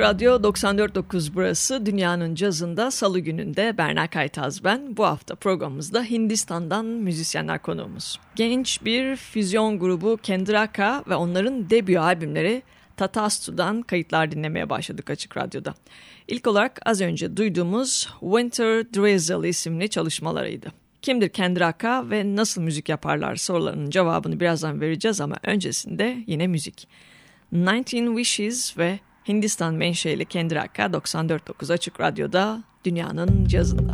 Radyo 94.9 burası dünyanın cazında salı gününde Berna Kaytaz ben. Bu hafta programımızda Hindistan'dan müzisyenler konuğumuz. Genç bir füzyon grubu Kendraka ve onların debut albümleri Tatastu'dan kayıtlar dinlemeye başladık Açık Radyo'da. İlk olarak az önce duyduğumuz Winter Drizzle isimli çalışmalarıydı. Kimdir Kendraka ve nasıl müzik yaparlar sorularının cevabını birazdan vereceğiz ama öncesinde yine müzik. 19 Wishes ve Hindistan menşeli Kendraka 94.9 Açık Radyo'da dünyanın cazında.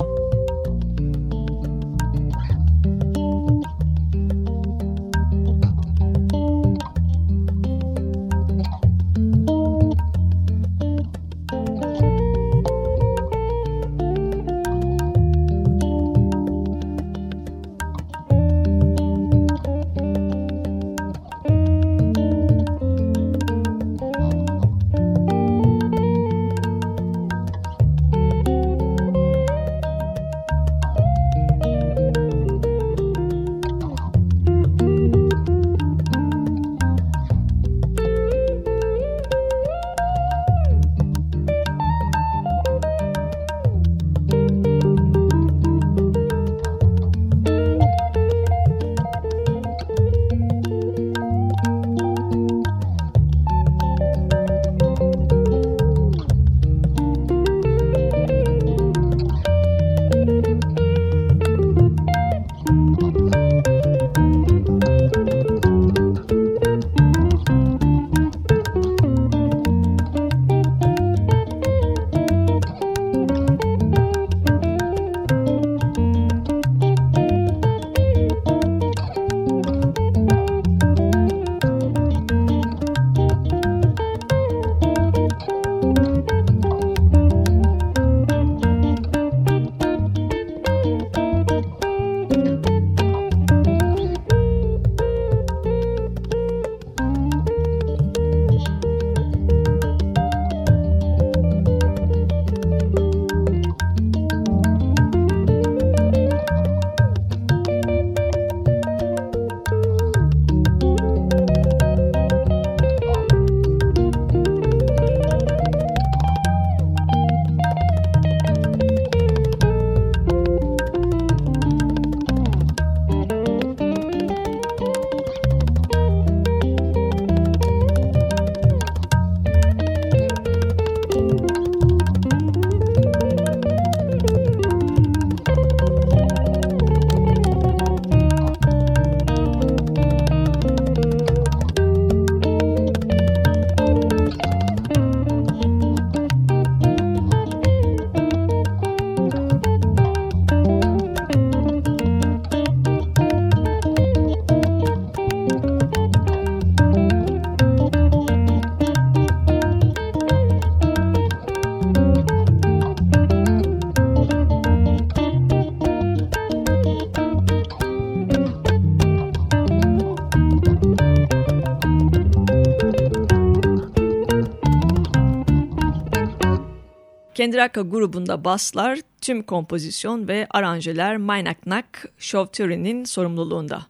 Kendiraka grubunda baslar, tüm kompozisyon ve aranjeler Maynaknak Şovturi'nin sorumluluğunda.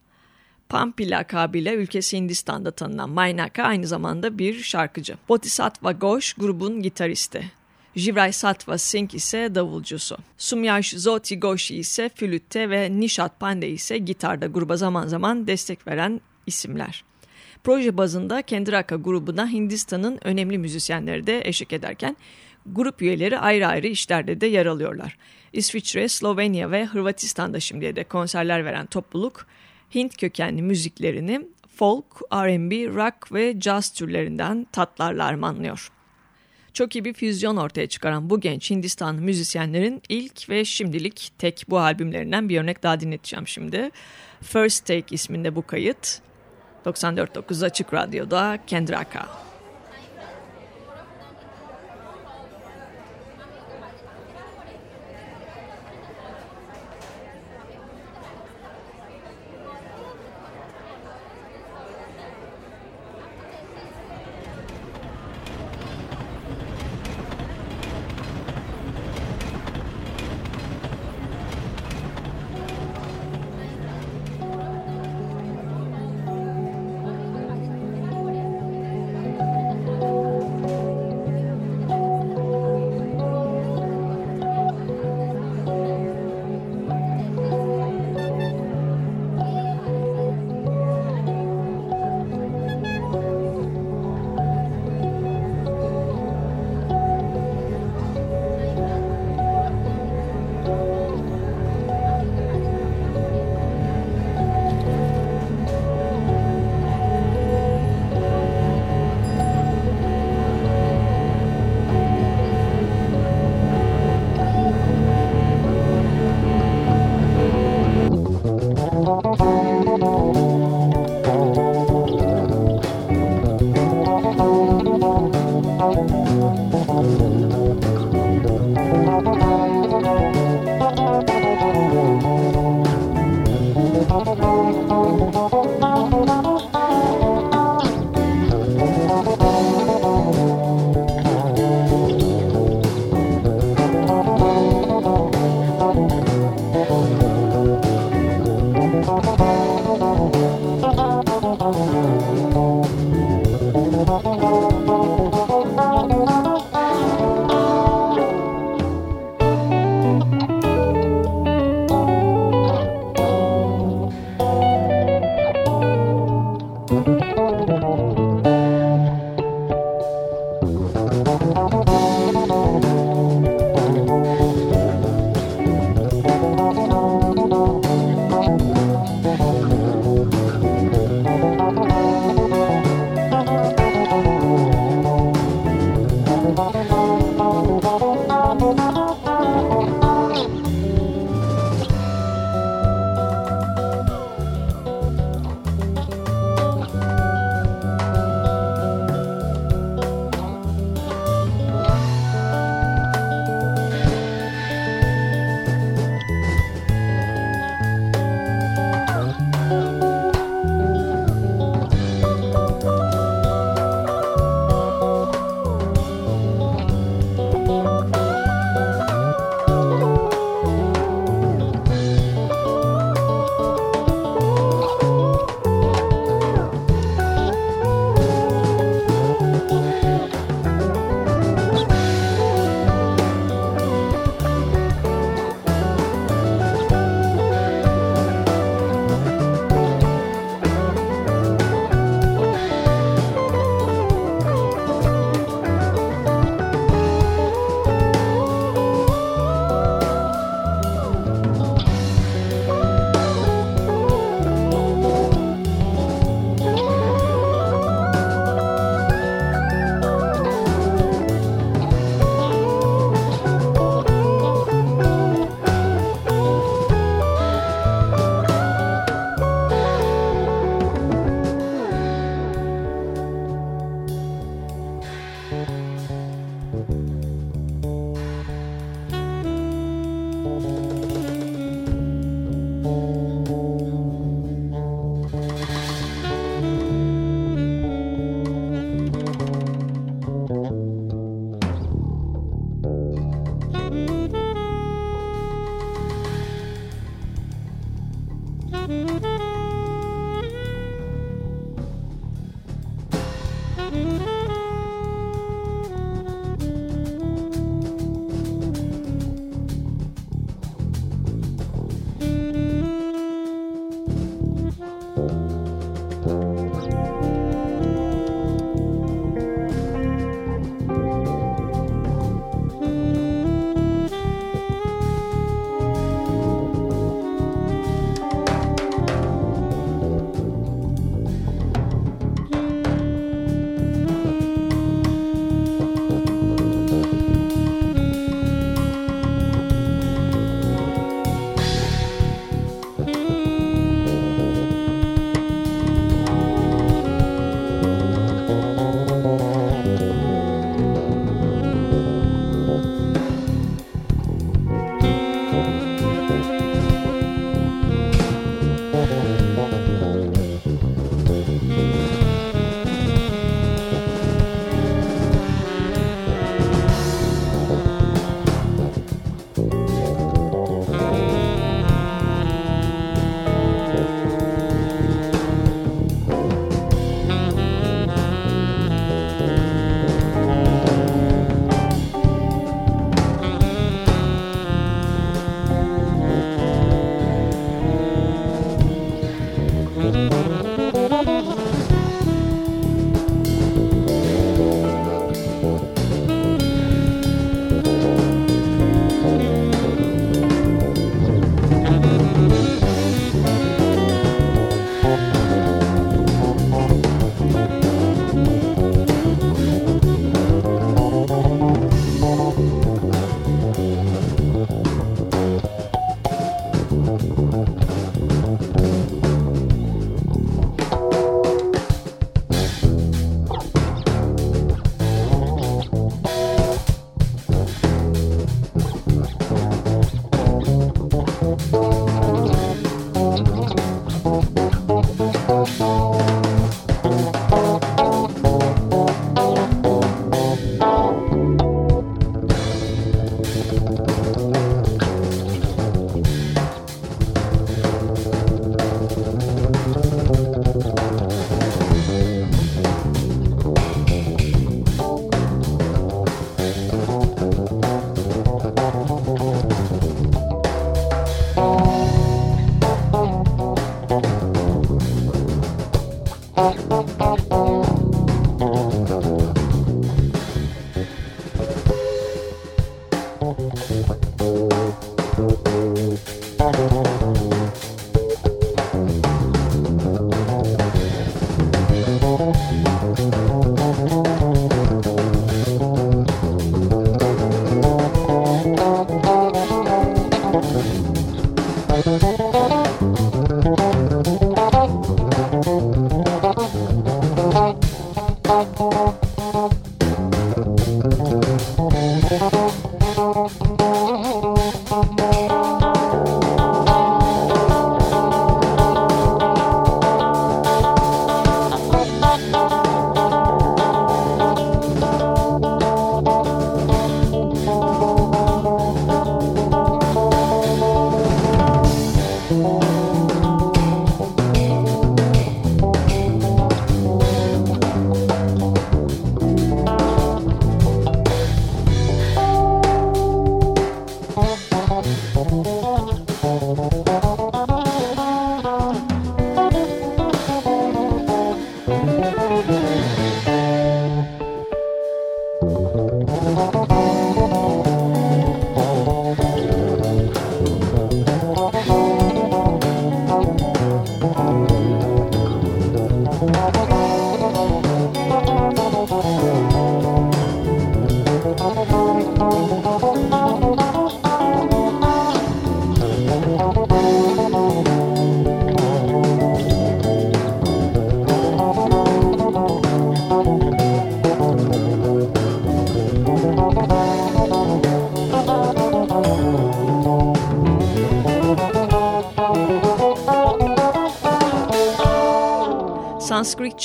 Pampi lakabıyla ülkesi Hindistan'da tanınan Maynaka aynı zamanda bir şarkıcı. Bodhisattva Ghosh grubun gitaristi. Jivray Sattva Singh ise davulcusu. Sumyash Zoti Goshi ise flütte ve Nishat Pandey ise gitarda gruba zaman zaman destek veren isimler. Proje bazında Kendiraka grubuna Hindistan'ın önemli müzisyenleri de eşlik ederken grup üyeleri ayrı ayrı işlerde de yer alıyorlar. İsviçre, Slovenya ve Hırvatistan'da şimdiye de konserler veren topluluk Hint kökenli müziklerini folk, R&B, rock ve jazz türlerinden tatlarla armanlıyor. Çok iyi bir füzyon ortaya çıkaran bu genç Hindistan müzisyenlerin ilk ve şimdilik tek bu albümlerinden bir örnek daha dinleteceğim şimdi. First Take isminde bu kayıt. 94.9 Açık Radyo'da Kendraka. awful.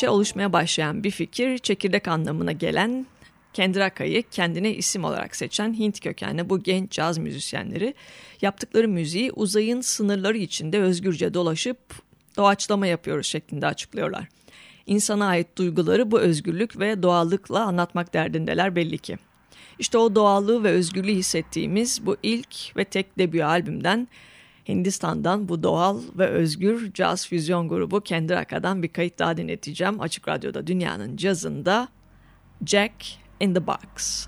Sanskritçe oluşmaya başlayan bir fikir çekirdek anlamına gelen Kendraka'yı kendine isim olarak seçen Hint kökenli bu genç caz müzisyenleri yaptıkları müziği uzayın sınırları içinde özgürce dolaşıp doğaçlama yapıyoruz şeklinde açıklıyorlar. İnsana ait duyguları bu özgürlük ve doğallıkla anlatmak derdindeler belli ki. İşte o doğallığı ve özgürlüğü hissettiğimiz bu ilk ve tek debut albümden Hindistan'dan bu doğal ve özgür caz füzyon grubu Kendraka'dan bir kayıt daha dinleteceğim. Açık Radyo'da dünyanın cazında Jack in the Box.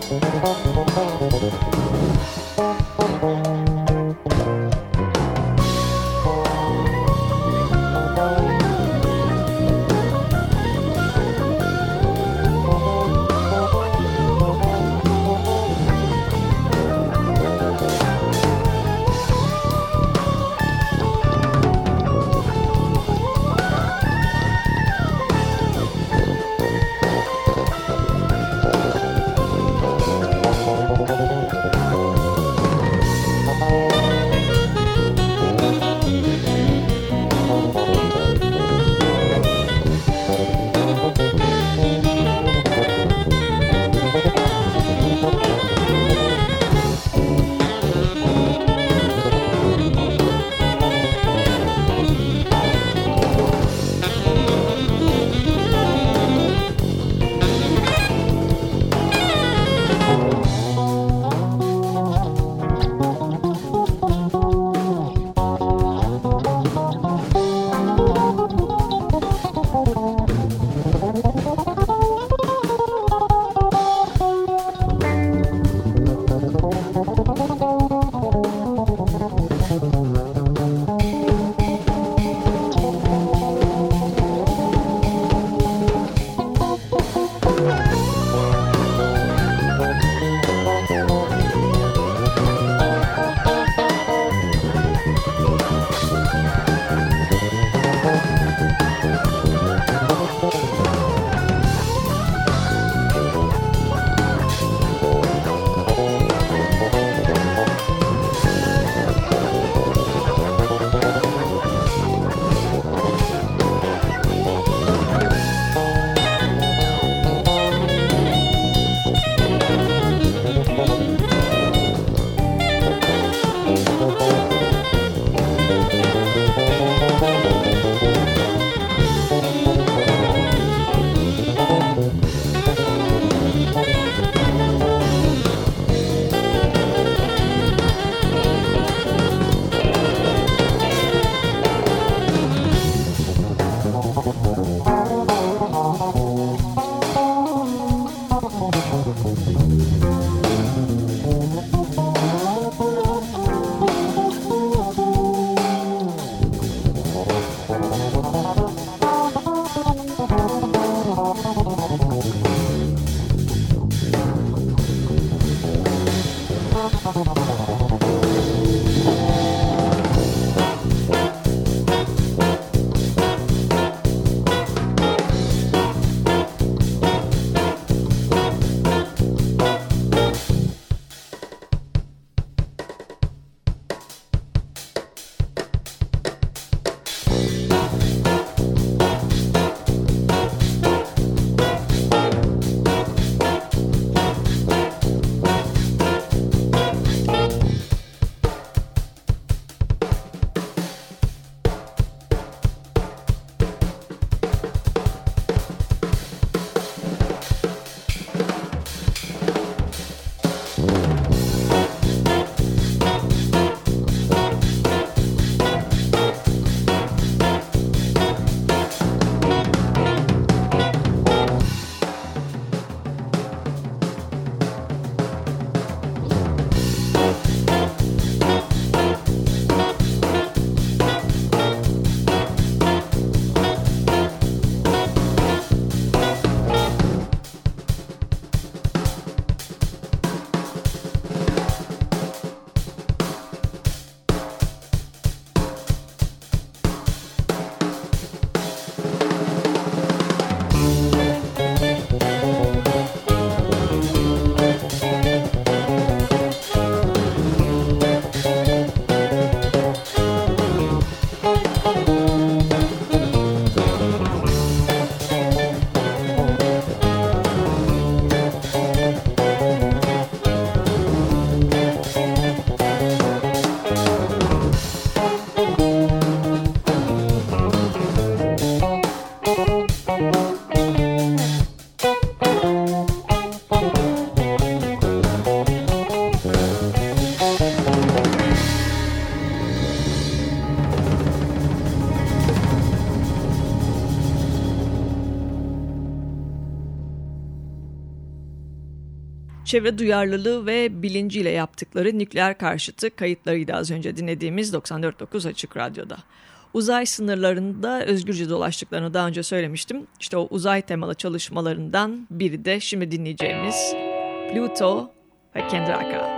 Thank you. Çevre duyarlılığı ve bilinciyle yaptıkları nükleer karşıtı kayıtlarıydı az önce dinlediğimiz 94.9 Açık Radyo'da. Uzay sınırlarında özgürce dolaştıklarını daha önce söylemiştim. İşte o uzay temalı çalışmalarından biri de şimdi dinleyeceğimiz Pluto ve Kendraka.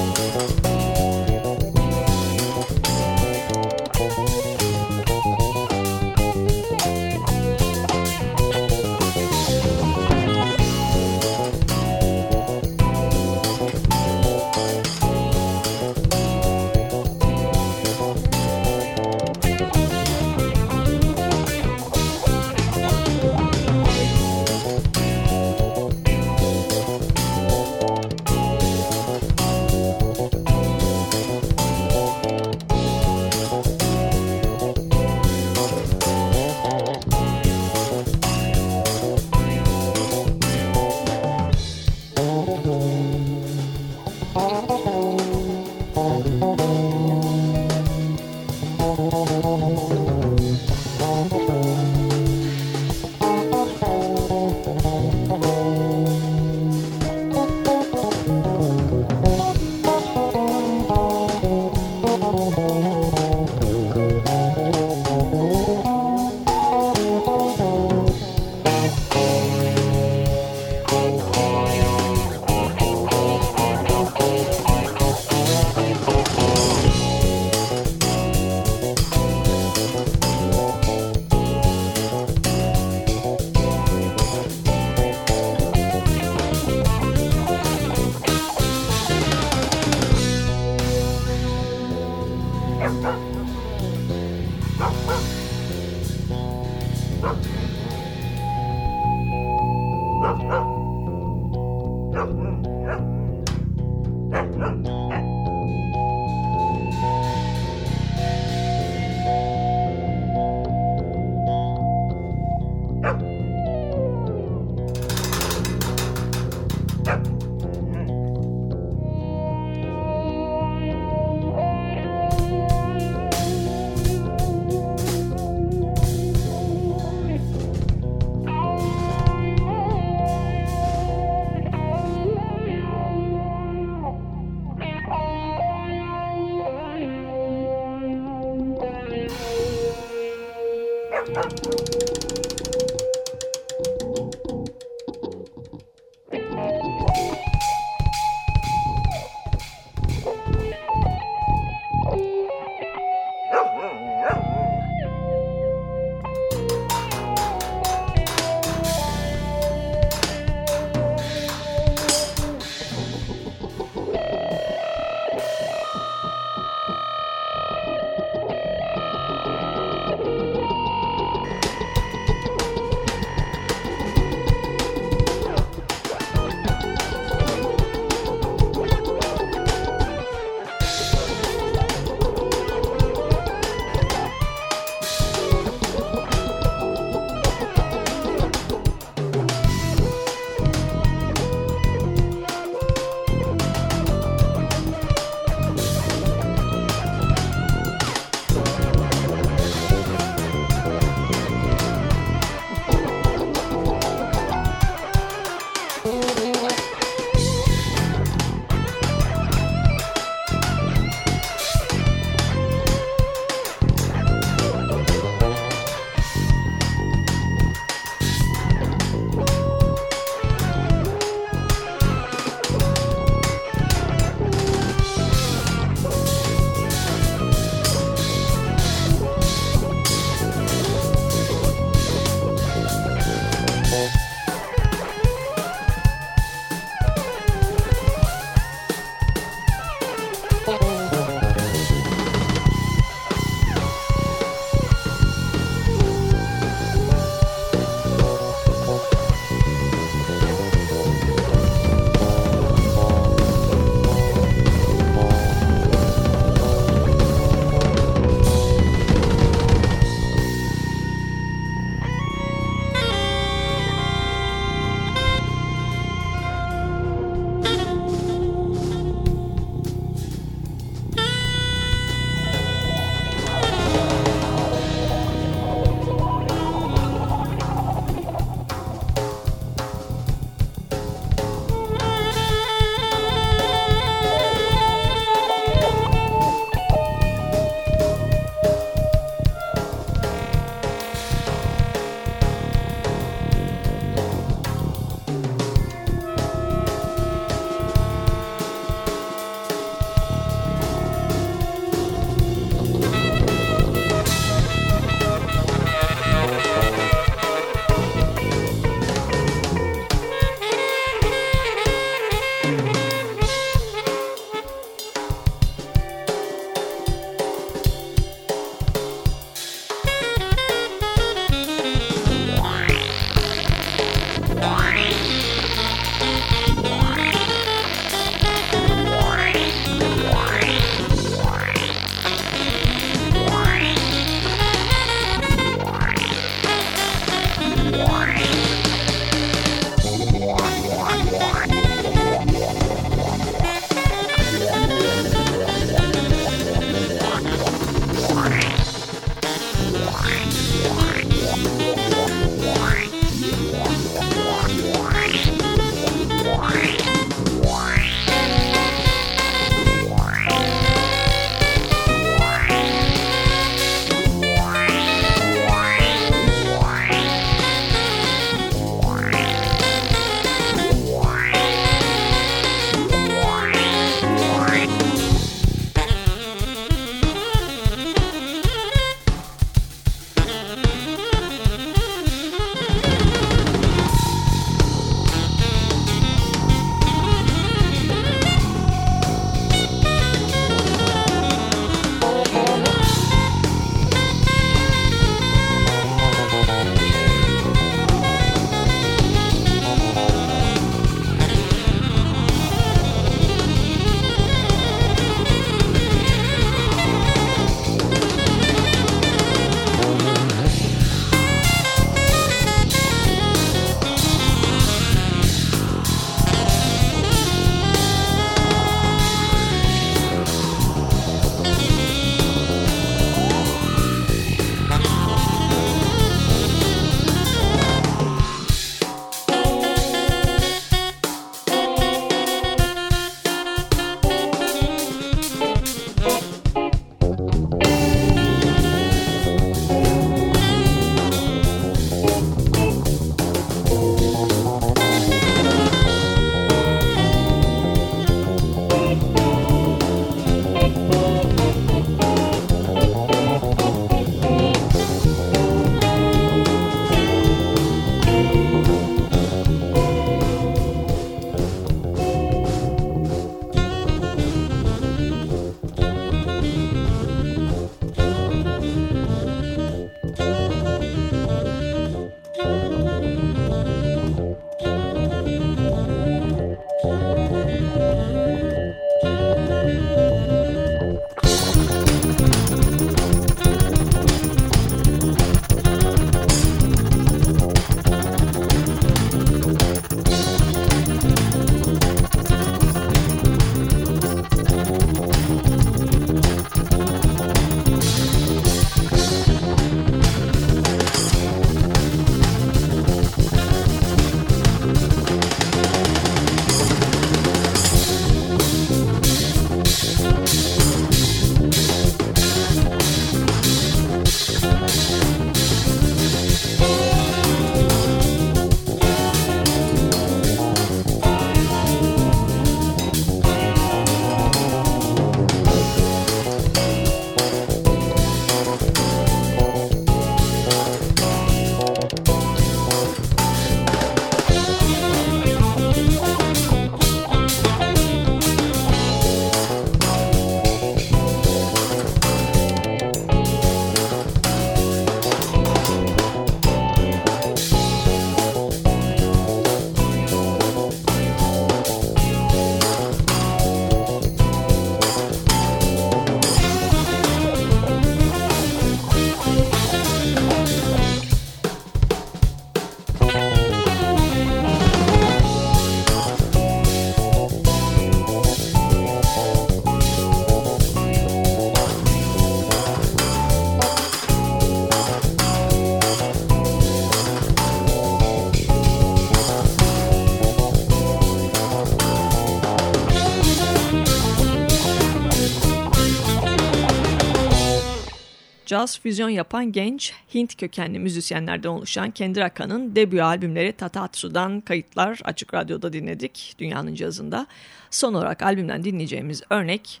Füzyon yapan genç Hint kökenli müzisyenlerden oluşan Kendraka'nın debut albümleri Tatatsu'dan kayıtlar Açık Radyo'da dinledik dünyanın cazında. Son olarak albümden dinleyeceğimiz örnek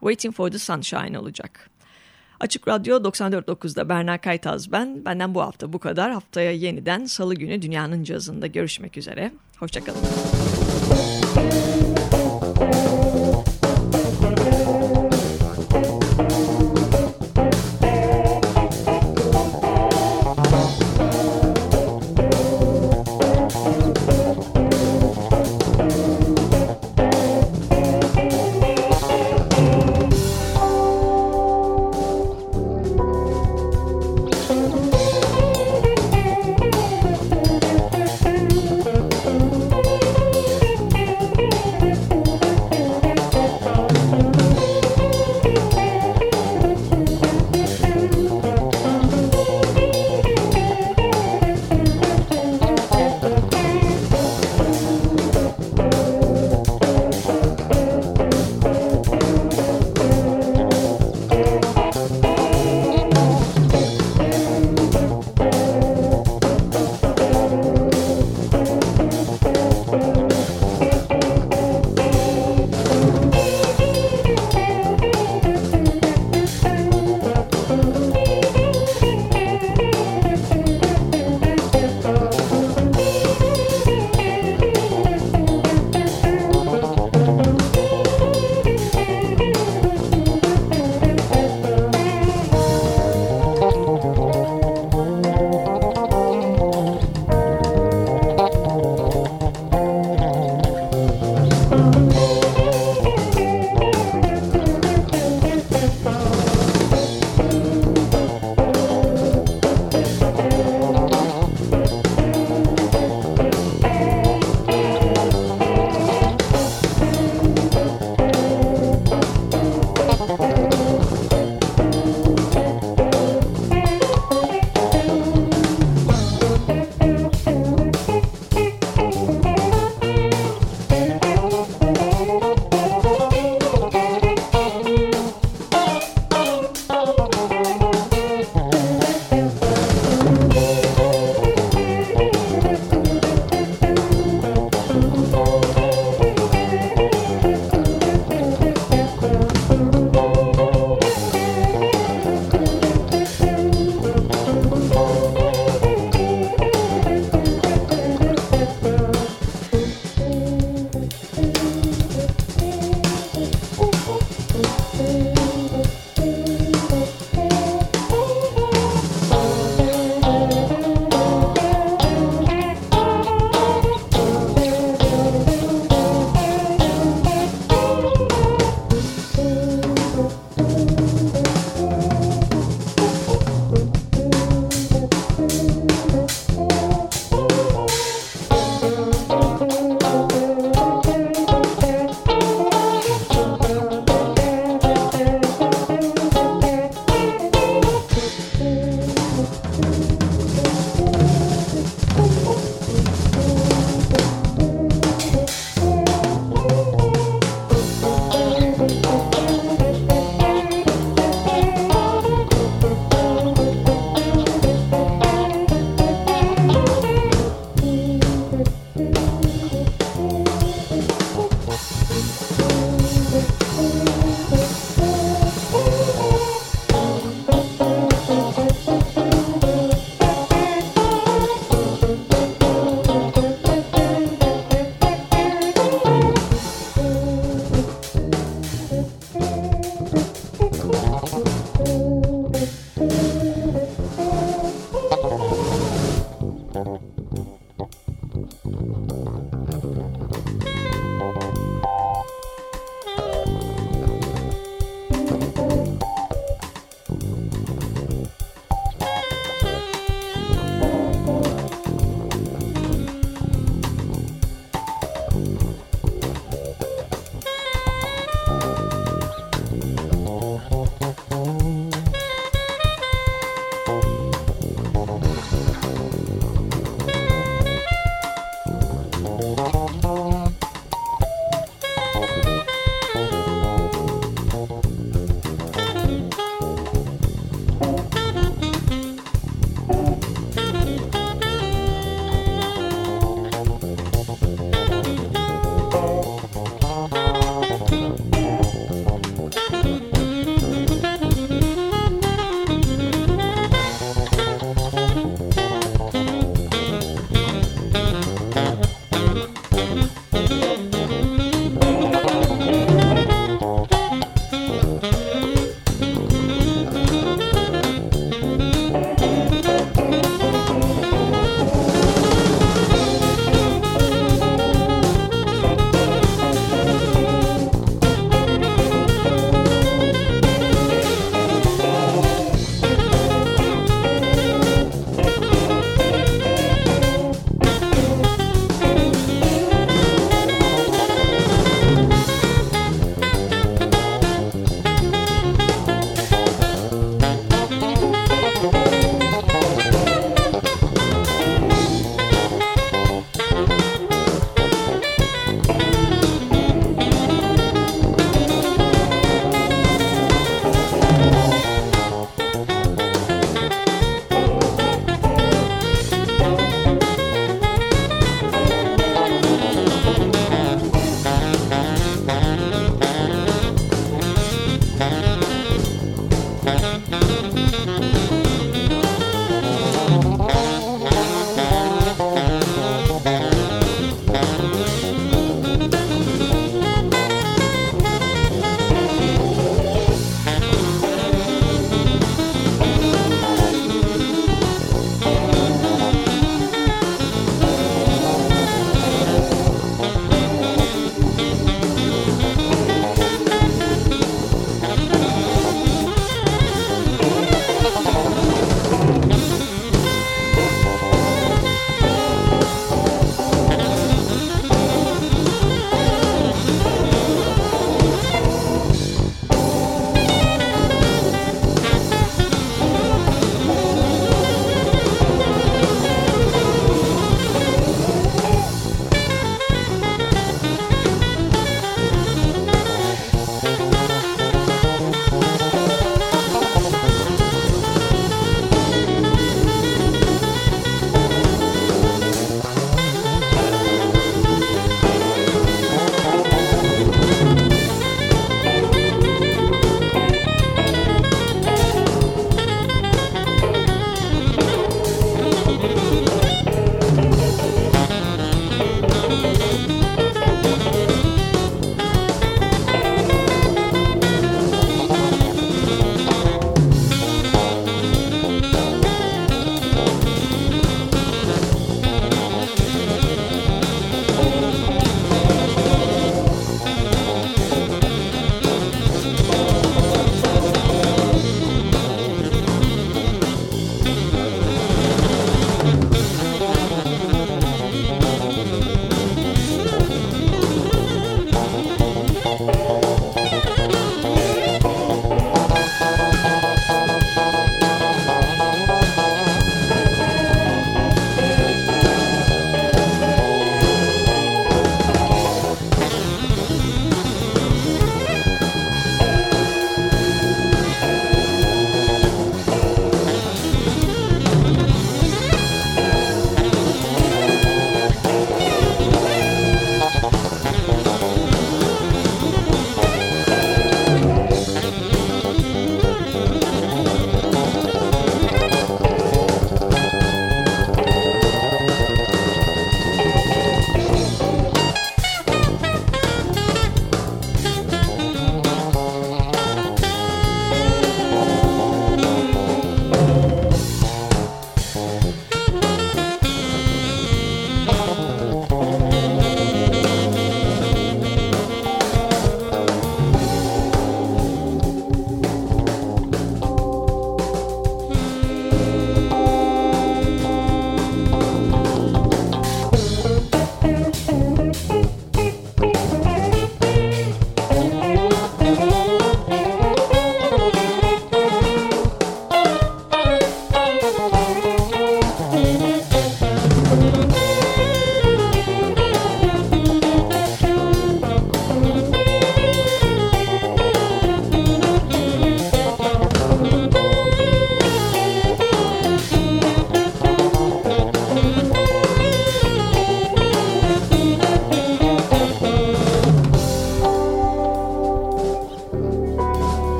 Waiting for the Sunshine olacak. Açık Radyo 94.9'da Berna Kaytaz ben. Benden bu hafta bu kadar. Haftaya yeniden salı günü dünyanın cazında görüşmek üzere. Hoşçakalın.